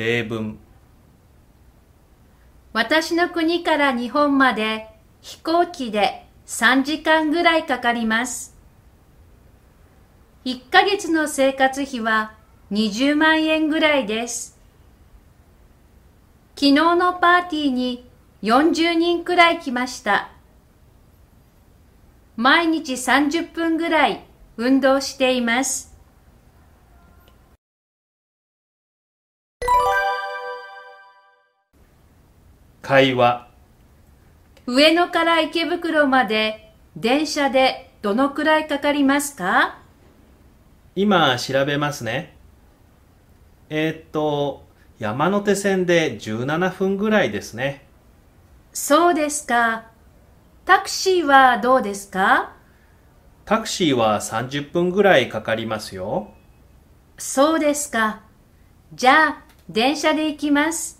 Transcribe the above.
例文私の国から日本まで飛行機で3時間ぐらいかかります。1ヶ月の生活費は20万円ぐらいです。昨日のパーティーに40人くらい来ました。毎日30分ぐらい運動しています。会話上野から池袋まで電車でどのくらいかかりますか？今調べますねえーっと山手線で17分ぐらいですねそうですか。タクシーはどうですか？タクシーは30分ぐらいかかりますよそうですか。じゃあ、電車で行きます。「